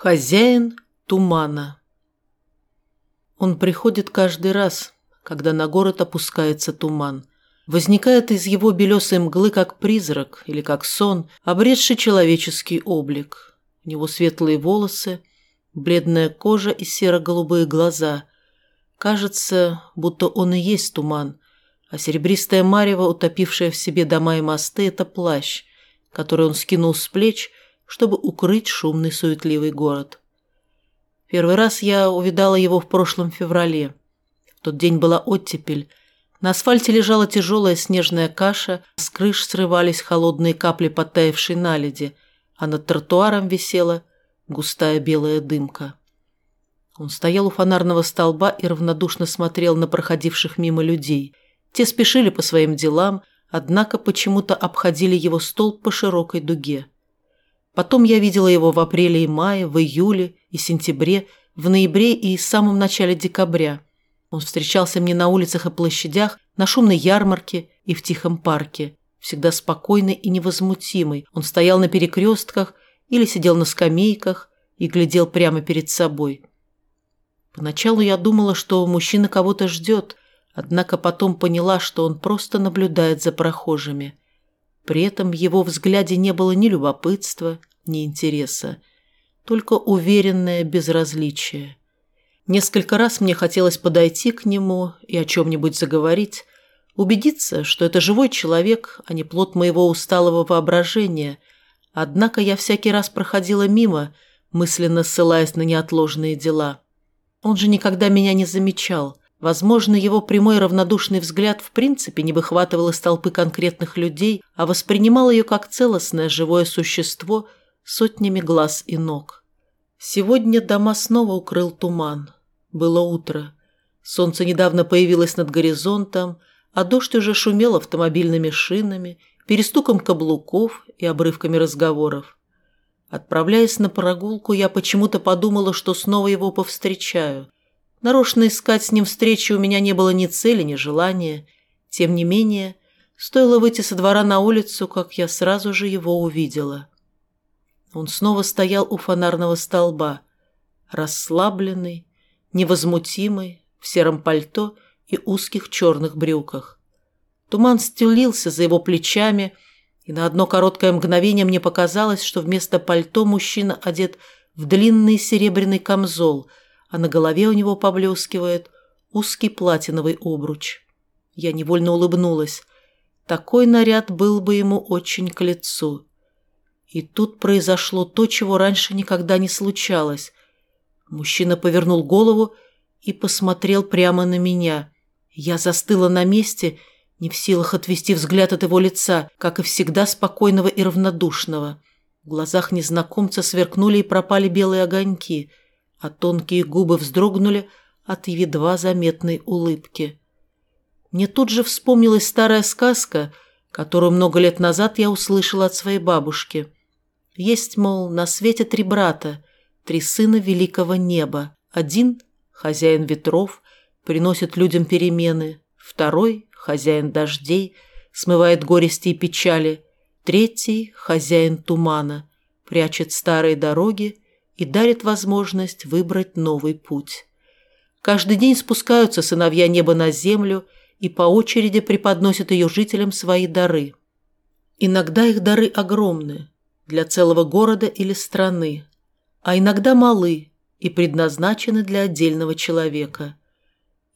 Хозяин тумана. Он приходит каждый раз, когда на город опускается туман. Возникает из его белесой мглы как призрак или как сон, обретший человеческий облик. У него светлые волосы, бледная кожа и серо-голубые глаза. Кажется, будто он и есть туман, а серебристая марево, утопившая в себе дома и мосты, это плащ, который он скинул с плеч – чтобы укрыть шумный суетливый город. Первый раз я увидала его в прошлом феврале. В тот день была оттепель. На асфальте лежала тяжелая снежная каша, с крыш срывались холодные капли подтаявшей наледи, а над тротуаром висела густая белая дымка. Он стоял у фонарного столба и равнодушно смотрел на проходивших мимо людей. Те спешили по своим делам, однако почему-то обходили его столб по широкой дуге. Потом я видела его в апреле и мае, в июле и сентябре, в ноябре и самом начале декабря. Он встречался мне на улицах и площадях, на шумной ярмарке и в тихом парке. Всегда спокойный и невозмутимый. Он стоял на перекрестках или сидел на скамейках и глядел прямо перед собой. Поначалу я думала, что мужчина кого-то ждет, однако потом поняла, что он просто наблюдает за прохожими. При этом в его взгляде не было ни любопытства, ни интереса, только уверенное безразличие. Несколько раз мне хотелось подойти к нему и о чем-нибудь заговорить, убедиться, что это живой человек, а не плод моего усталого воображения, однако я всякий раз проходила мимо, мысленно ссылаясь на неотложные дела. Он же никогда меня не замечал – Возможно, его прямой равнодушный взгляд в принципе не выхватывал из толпы конкретных людей, а воспринимал ее как целостное живое существо сотнями глаз и ног. Сегодня дома снова укрыл туман. Было утро. Солнце недавно появилось над горизонтом, а дождь уже шумел автомобильными шинами, перестуком каблуков и обрывками разговоров. Отправляясь на прогулку, я почему-то подумала, что снова его повстречаю – Нарочно искать с ним встречи у меня не было ни цели, ни желания. Тем не менее, стоило выйти со двора на улицу, как я сразу же его увидела. Он снова стоял у фонарного столба, расслабленный, невозмутимый, в сером пальто и узких черных брюках. Туман стелился за его плечами, и на одно короткое мгновение мне показалось, что вместо пальто мужчина одет в длинный серебряный камзол – а на голове у него поблескивает узкий платиновый обруч. Я невольно улыбнулась. Такой наряд был бы ему очень к лицу. И тут произошло то, чего раньше никогда не случалось. Мужчина повернул голову и посмотрел прямо на меня. Я застыла на месте, не в силах отвести взгляд от его лица, как и всегда спокойного и равнодушного. В глазах незнакомца сверкнули и пропали белые огоньки – а тонкие губы вздрогнули от едва заметной улыбки. Мне тут же вспомнилась старая сказка, которую много лет назад я услышала от своей бабушки. Есть, мол, на свете три брата, три сына великого неба. Один – хозяин ветров, приносит людям перемены. Второй – хозяин дождей, смывает горести и печали. Третий – хозяин тумана, прячет старые дороги и дарит возможность выбрать новый путь. Каждый день спускаются сыновья неба на землю и по очереди преподносят ее жителям свои дары. Иногда их дары огромны, для целого города или страны, а иногда малы и предназначены для отдельного человека.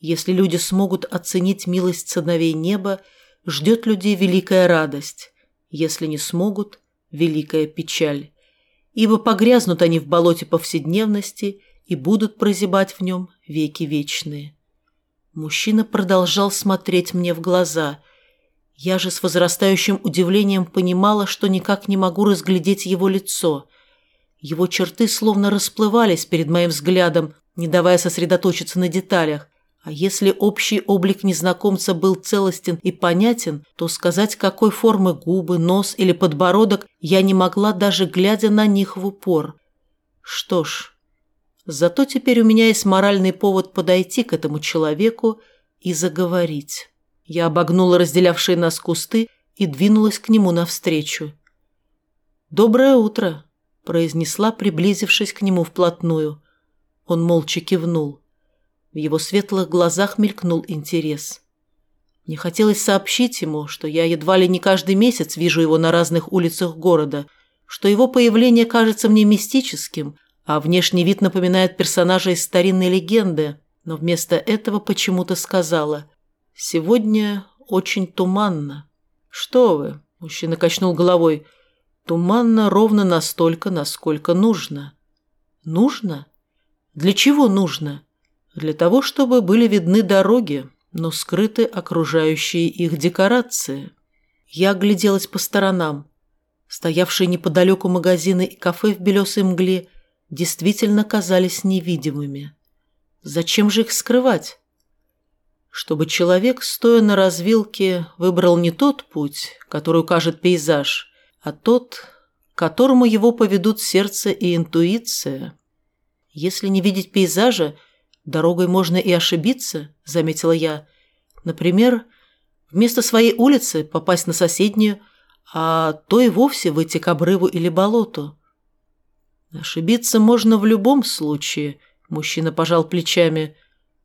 Если люди смогут оценить милость сыновей неба, ждет людей великая радость, если не смогут – великая печаль ибо погрязнут они в болоте повседневности и будут прозябать в нем веки вечные. Мужчина продолжал смотреть мне в глаза. Я же с возрастающим удивлением понимала, что никак не могу разглядеть его лицо. Его черты словно расплывались перед моим взглядом, не давая сосредоточиться на деталях. А если общий облик незнакомца был целостен и понятен, то сказать, какой формы губы, нос или подбородок я не могла, даже глядя на них в упор. Что ж, зато теперь у меня есть моральный повод подойти к этому человеку и заговорить. Я обогнула разделявшие нас кусты и двинулась к нему навстречу. «Доброе утро!» – произнесла, приблизившись к нему вплотную. Он молча кивнул. В его светлых глазах мелькнул интерес. Мне хотелось сообщить ему, что я едва ли не каждый месяц вижу его на разных улицах города, что его появление кажется мне мистическим, а внешний вид напоминает персонажа из старинной легенды, но вместо этого почему-то сказала «Сегодня очень туманно». «Что вы?» – мужчина качнул головой. «Туманно ровно настолько, насколько нужно». «Нужно? Для чего нужно?» «Для того, чтобы были видны дороги, но скрыты окружающие их декорации». Я огляделась по сторонам. Стоявшие неподалеку магазины и кафе в белесой мгле действительно казались невидимыми. Зачем же их скрывать? Чтобы человек, стоя на развилке, выбрал не тот путь, который укажет пейзаж, а тот, к которому его поведут сердце и интуиция. Если не видеть пейзажа, дорогой можно и ошибиться, заметила я. Например, вместо своей улицы попасть на соседнюю, а то и вовсе выйти к обрыву или болоту. Ошибиться можно в любом случае, мужчина пожал плечами.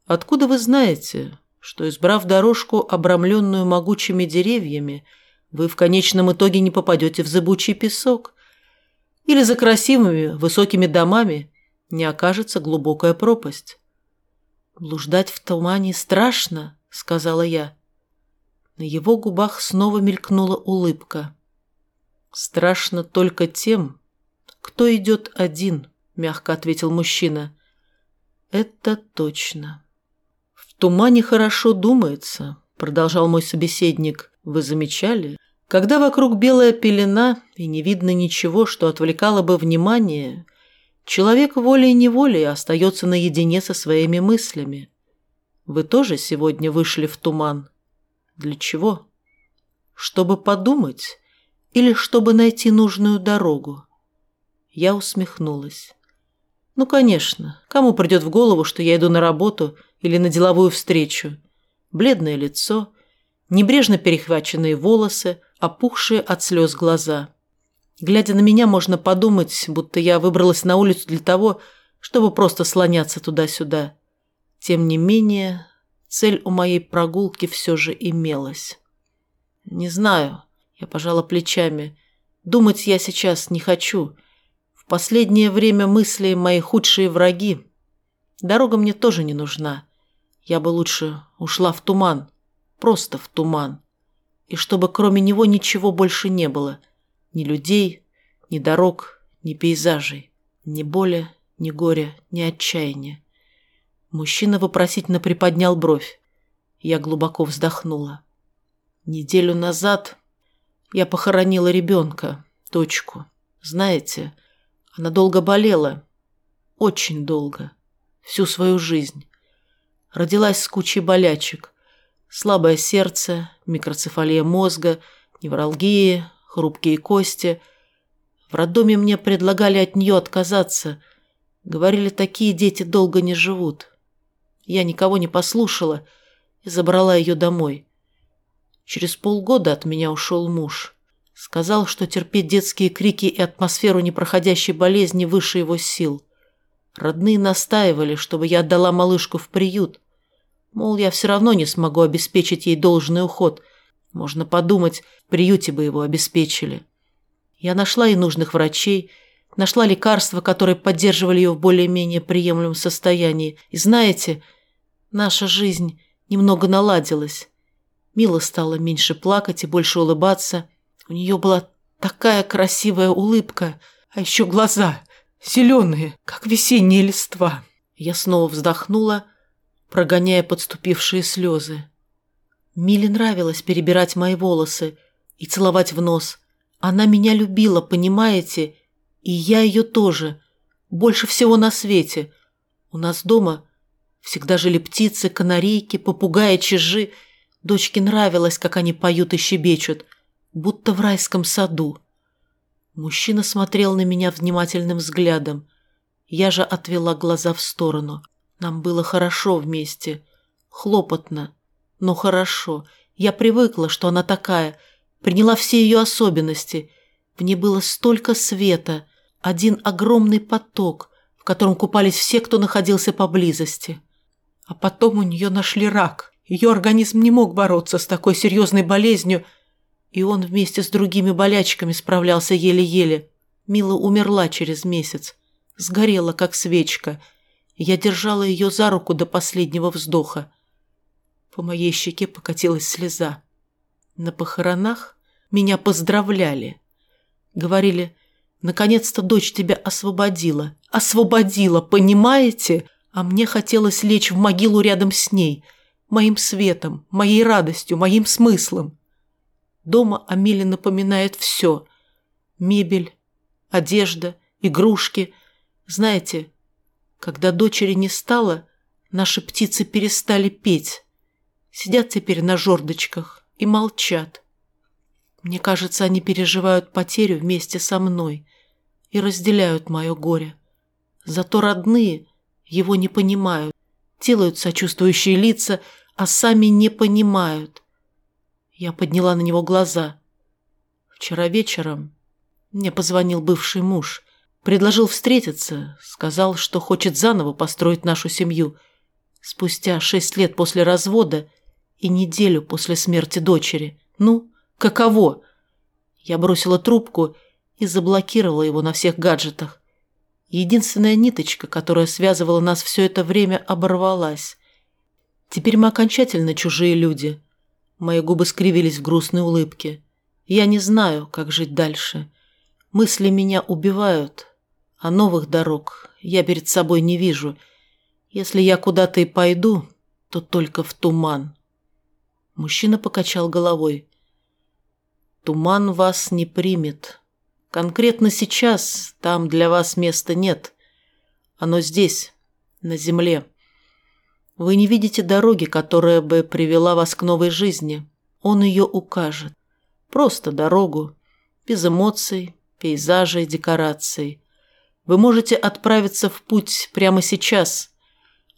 Откуда вы знаете, что, избрав дорожку, обрамленную могучими деревьями, вы в конечном итоге не попадете в зыбучий песок? Или за красивыми высокими домами не окажется глубокая пропасть? «Блуждать в тумане страшно», — сказала я. На его губах снова мелькнула улыбка. «Страшно только тем, кто идет один», — мягко ответил мужчина. «Это точно». «В тумане хорошо думается», — продолжал мой собеседник. «Вы замечали? Когда вокруг белая пелена и не видно ничего, что отвлекало бы внимание, человек волей-неволей остается наедине со своими мыслями. Вы тоже сегодня вышли в туман?» Для чего? Чтобы подумать или чтобы найти нужную дорогу? Я усмехнулась. Ну, конечно, кому придет в голову, что я иду на работу или на деловую встречу? Бледное лицо, небрежно перехваченные волосы, опухшие от слез глаза. Глядя на меня, можно подумать, будто я выбралась на улицу для того, чтобы просто слоняться туда-сюда. Тем не менее, Цель у моей прогулки все же имелась. Не знаю, я пожала плечами. Думать я сейчас не хочу. В последнее время мысли мои худшие враги. Дорога мне тоже не нужна. Я бы лучше ушла в туман. Просто в туман. И чтобы кроме него ничего больше не было. Ни людей, ни дорог, ни пейзажей. Ни боли, ни горя, ни отчаяния. Мужчина вопросительно приподнял бровь. Я глубоко вздохнула. Неделю назад я похоронила ребенка, дочку. Знаете, она долго болела. Очень долго. Всю свою жизнь. Родилась с кучей болячек. Слабое сердце, микроцефалия мозга, невралгия, хрупкие кости. В роддоме мне предлагали от нее отказаться. Говорили, такие дети долго не живут. Я никого не послушала и забрала ее домой. Через полгода от меня ушел муж. Сказал, что терпеть детские крики и атмосферу непроходящей болезни выше его сил. Родные настаивали, чтобы я отдала малышку в приют. Мол, я все равно не смогу обеспечить ей должный уход. Можно подумать, в приюте бы его обеспечили. Я нашла и нужных врачей, нашла лекарства, которые поддерживали ее в более-менее приемлемом состоянии. И знаете, Наша жизнь немного наладилась. Мила стала меньше плакать и больше улыбаться. У нее была такая красивая улыбка, а еще глаза зеленые, как весенние листва. Я снова вздохнула, прогоняя подступившие слезы. Миле нравилось перебирать мои волосы и целовать в нос. Она меня любила, понимаете? И я ее тоже. Больше всего на свете. У нас дома Всегда жили птицы, канарейки, попугаи, чижи. Дочке нравилось, как они поют и щебечут, будто в райском саду. Мужчина смотрел на меня внимательным взглядом. Я же отвела глаза в сторону. Нам было хорошо вместе. Хлопотно, но хорошо. Я привыкла, что она такая. Приняла все ее особенности. В ней было столько света, один огромный поток, в котором купались все, кто находился поблизости. А потом у нее нашли рак. Ее организм не мог бороться с такой серьезной болезнью, и он вместе с другими болячками справлялся еле-еле. Мила умерла через месяц, сгорела, как свечка. Я держала ее за руку до последнего вздоха. По моей щеке покатилась слеза. На похоронах меня поздравляли. Говорили, наконец-то дочь тебя освободила. Освободила, понимаете? А мне хотелось лечь в могилу рядом с ней, моим светом, моей радостью, моим смыслом. Дома Амеле напоминает все. Мебель, одежда, игрушки. Знаете, когда дочери не стало, наши птицы перестали петь. Сидят теперь на жердочках и молчат. Мне кажется, они переживают потерю вместе со мной и разделяют мое горе. Зато родные его не понимают, делают сочувствующие лица, а сами не понимают. Я подняла на него глаза. Вчера вечером мне позвонил бывший муж. Предложил встретиться, сказал, что хочет заново построить нашу семью. Спустя шесть лет после развода и неделю после смерти дочери. Ну, каково? Я бросила трубку и заблокировала его на всех гаджетах. Единственная ниточка, которая связывала нас все это время, оборвалась. Теперь мы окончательно чужие люди. Мои губы скривились в грустной улыбке. Я не знаю, как жить дальше. Мысли меня убивают, а новых дорог я перед собой не вижу. Если я куда-то и пойду, то только в туман. Мужчина покачал головой. Туман вас не примет. Конкретно сейчас там для вас места нет. Оно здесь, на земле. Вы не видите дороги, которая бы привела вас к новой жизни. Он ее укажет. Просто дорогу, без эмоций, пейзажей, декораций. Вы можете отправиться в путь прямо сейчас,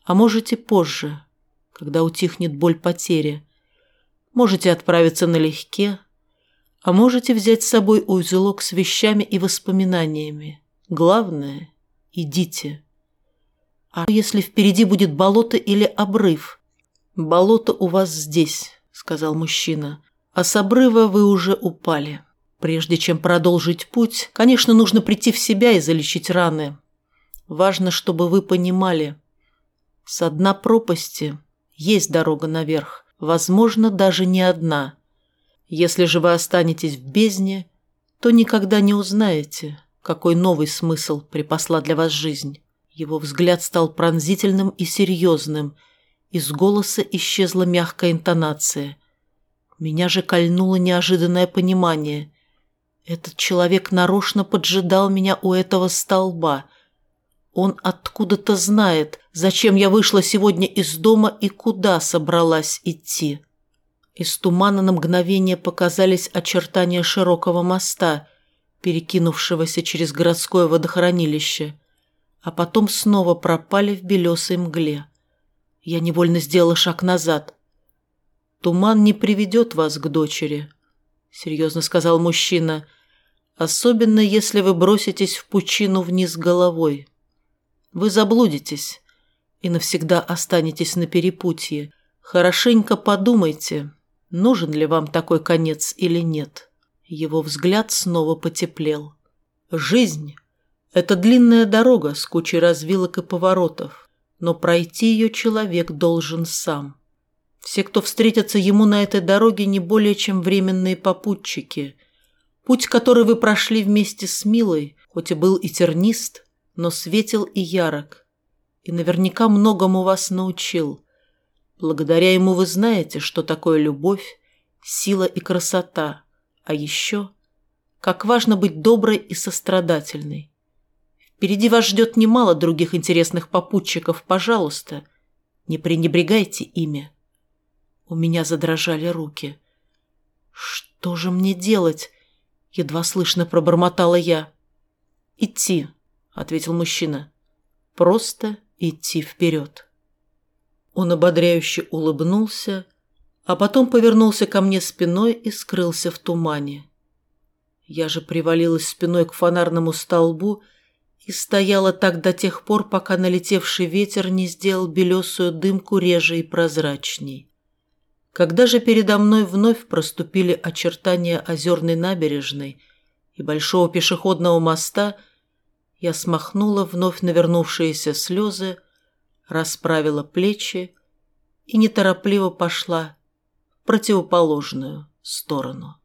а можете позже, когда утихнет боль потери. Можете отправиться налегке, а можете взять с собой узелок с вещами и воспоминаниями. Главное – идите. А если впереди будет болото или обрыв? Болото у вас здесь, сказал мужчина, а с обрыва вы уже упали. Прежде чем продолжить путь, конечно, нужно прийти в себя и залечить раны. Важно, чтобы вы понимали, с дна пропасти есть дорога наверх, возможно, даже не одна. Если же вы останетесь в бездне, то никогда не узнаете, какой новый смысл припасла для вас жизнь. Его взгляд стал пронзительным и серьезным, из голоса исчезла мягкая интонация. Меня же кольнуло неожиданное понимание – этот человек нарочно поджидал меня у этого столба. Он откуда-то знает, зачем я вышла сегодня из дома и куда собралась идти. Из тумана на мгновение показались очертания широкого моста, перекинувшегося через городское водохранилище, а потом снова пропали в белесой мгле. Я невольно сделала шаг назад. «Туман не приведет вас к дочери», — серьезно сказал мужчина, — особенно если вы броситесь в пучину вниз головой. Вы заблудитесь и навсегда останетесь на перепутье. Хорошенько подумайте, нужен ли вам такой конец или нет. Его взгляд снова потеплел. Жизнь – это длинная дорога с кучей развилок и поворотов, но пройти ее человек должен сам. Все, кто встретятся ему на этой дороге, не более чем временные попутчики – Путь, который вы прошли вместе с Милой, хоть и был и тернист, но светел и ярок, и наверняка многому вас научил. Благодаря ему вы знаете, что такое любовь, сила и красота, а еще, как важно быть доброй и сострадательной. Впереди вас ждет немало других интересных попутчиков, пожалуйста, не пренебрегайте ими. У меня задрожали руки. Что же мне делать? Едва слышно пробормотала я. «Идти», — ответил мужчина. «Просто идти вперед». Он ободряюще улыбнулся, а потом повернулся ко мне спиной и скрылся в тумане. Я же привалилась спиной к фонарному столбу и стояла так до тех пор, пока налетевший ветер не сделал белесую дымку реже и прозрачней. Когда же передо мной вновь проступили очертания озерной набережной и большого пешеходного моста, я смахнула вновь навернувшиеся слезы, расправила плечи и неторопливо пошла в противоположную сторону.